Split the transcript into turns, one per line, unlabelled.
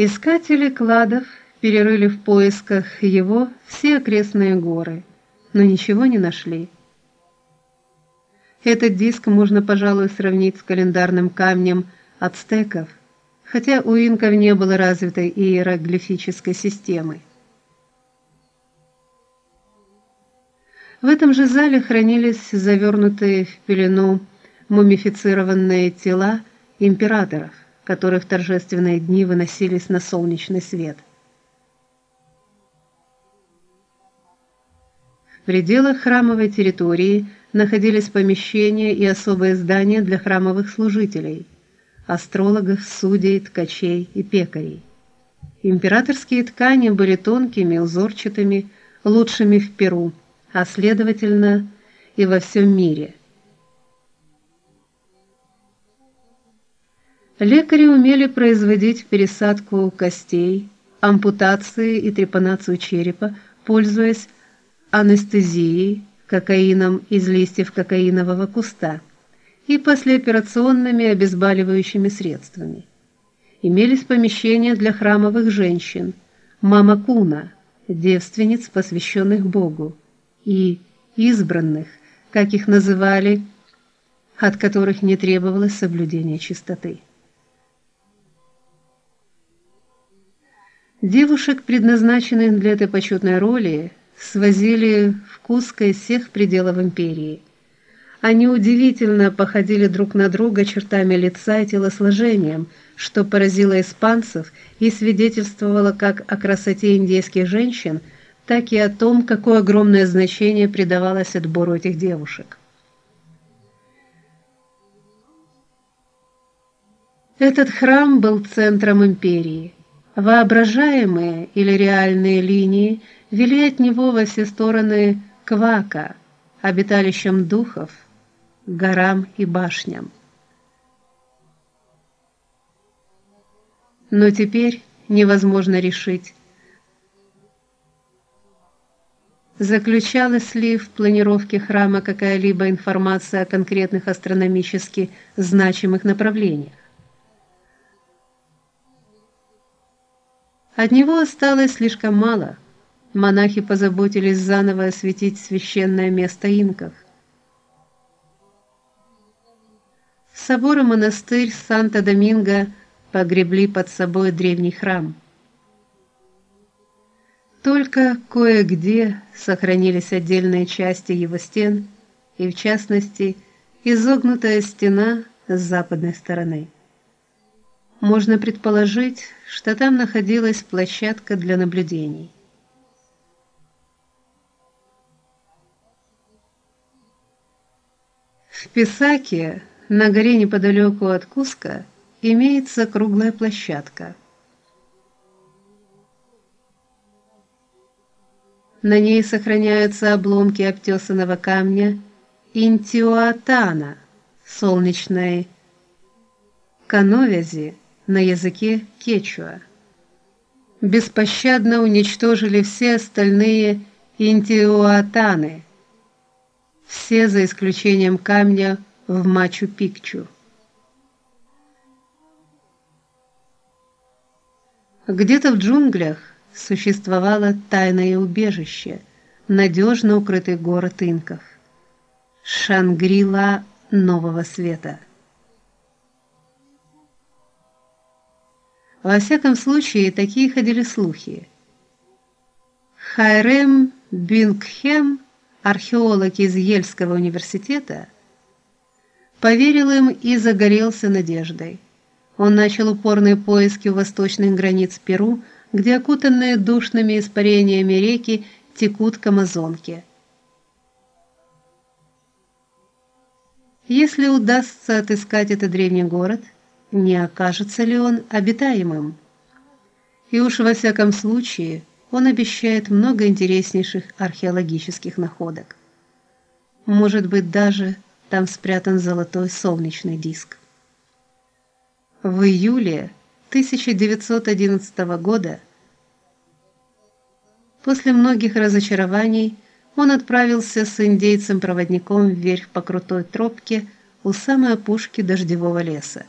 Искатели кладов перерыли в поисках его все окрестные горы, но ничего не нашли. Этот диск можно, пожалуй, сравнить с календарным камнем ацтеков, хотя у инков не было развитой иероглифической системы. В этом же зале хранились завернутые в пелену мумифицированные тела императоров, которые в торжественные дни выносились на солнечный свет. В пределах храмовой территории находились помещения и особые здания для храмовых служителей, астрологов, судей, ткачей и пекарей. Императорские ткани были тонкими, узорчатыми, лучшими в Перу, а следовательно и во всем мире. Лекари умели производить пересадку костей, ампутации и трепанацию черепа, пользуясь анестезией, кокаином из листьев кокаинового куста и послеоперационными обезболивающими средствами. Имелись помещения для храмовых женщин, мамакуна, девственниц, посвященных Богу, и избранных, как их называли, от которых не требовалось соблюдение чистоты. Девушек, предназначенных для этой почетной роли, свозили в Куско из всех пределов империи. Они удивительно походили друг на друга чертами лица и телосложением, что поразило испанцев и свидетельствовало как о красоте индейских женщин, так и о том, какое огромное значение придавалось отбору этих девушек. Этот храм был центром империи. Воображаемые или реальные линии вели от него во все стороны к Вака, обиталищам духов, горам и башням. Но теперь невозможно решить, заключалась ли в планировке храма какая-либо информация о конкретных астрономически значимых направлениях. От него осталось слишком мало. Монахи позаботились заново осветить священное место инков. Собор и монастырь Санта-Доминго погребли под собой древний храм. Только кое-где сохранились отдельные части его стен, и в частности, изогнутая стена с западной стороны. Можно предположить, что там находилась площадка для наблюдений. В Писаке, на горе неподалеку от Куска, имеется круглая площадка. На ней сохраняются обломки обтесанного камня Интиуатана, солнечной кановязи на языке кечуа. Беспощадно уничтожили все остальные интиуатаны, все за исключением камня в Мачу-Пикчу. Где-то в джунглях существовало тайное убежище, надежно укрытый город инков. Шангрила нового света. Во всяком случае, такие ходили слухи. Хайрем Бингхем, археолог из Ельского университета, поверил им и загорелся надеждой. Он начал упорные поиски у восточных границ Перу, где окутанные душными испарениями реки текут к Амазонке. Если удастся отыскать этот древний город, не окажется ли он обитаемым. И уж во всяком случае, он обещает много интереснейших археологических находок. Может быть, даже там спрятан золотой солнечный диск. В июле 1911 года после многих разочарований он отправился с индейцем-проводником вверх по крутой тропке у самой опушки дождевого леса.